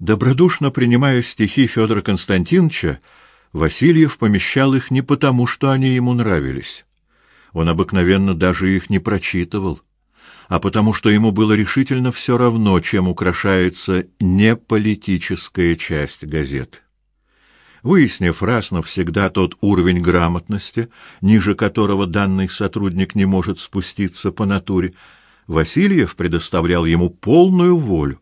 Добродушно принимая стихи Федора Константиновича, Васильев помещал их не потому, что они ему нравились. Он обыкновенно даже их не прочитывал, а потому что ему было решительно все равно, чем украшается неполитическая часть газет. Выяснив раз навсегда тот уровень грамотности, ниже которого данный сотрудник не может спуститься по натуре, Васильев предоставлял ему полную волю,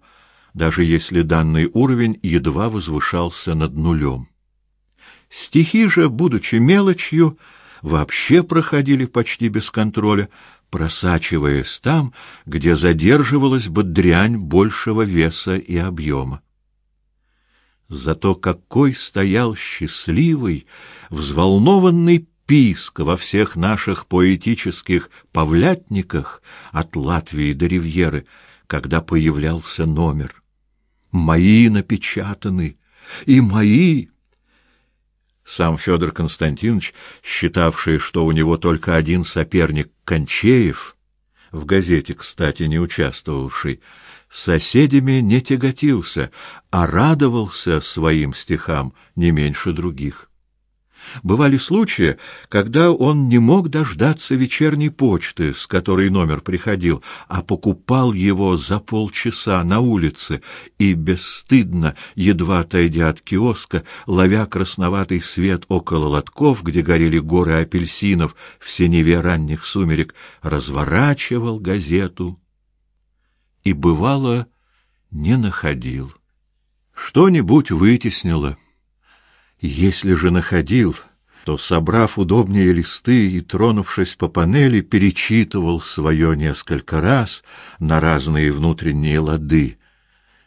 даже если данный уровень едва возвышался над нулем. Стихи же, будучи мелочью, вообще проходили почти без контроля, просачиваясь там, где задерживалась бы дрянь большего веса и объема. Зато какой стоял счастливый, взволнованный писк во всех наших поэтических павлятниках от Латвии до Ривьеры, когда появлялся номер. Мои напечатаны, и мои сам Федор Константинович, считавший, что у него только один соперник Кончеев, в газете, кстати, не участвовавший, соседями не тяготился, а радовался своим стихам не меньше других. Бывали случаи, когда он не мог дождаться вечерней почты, с которой номер приходил, а покупал его за полчаса на улице и бесстыдно, едва отойдя от киоска, ловя красноватый свет около лотков, где горели горы апельсинов в синеве ранних сумерек, разворачивал газету и бывало не находил. Что-нибудь вытеснило если же находил, то, собрав удобнее листы и тронувшись по панели, перечитывал свое несколько раз на разные внутренние лады,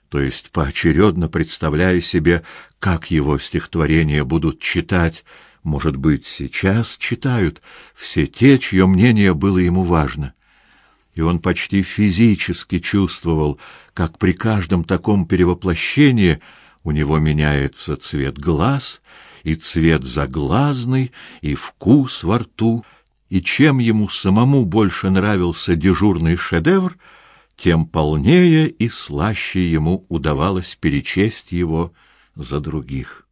то есть поочередно представляя себе, как его стихотворения будут читать, может быть, сейчас читают все те, чье мнение было ему важно. И он почти физически чувствовал, как при каждом таком перевоплощении — у него меняется цвет глаз, и цвет заглазный, и вкус во рту, и чем ему самому больше нравился дежурный шедевр, тем полнее и слаще ему удавалось перечесть его за других.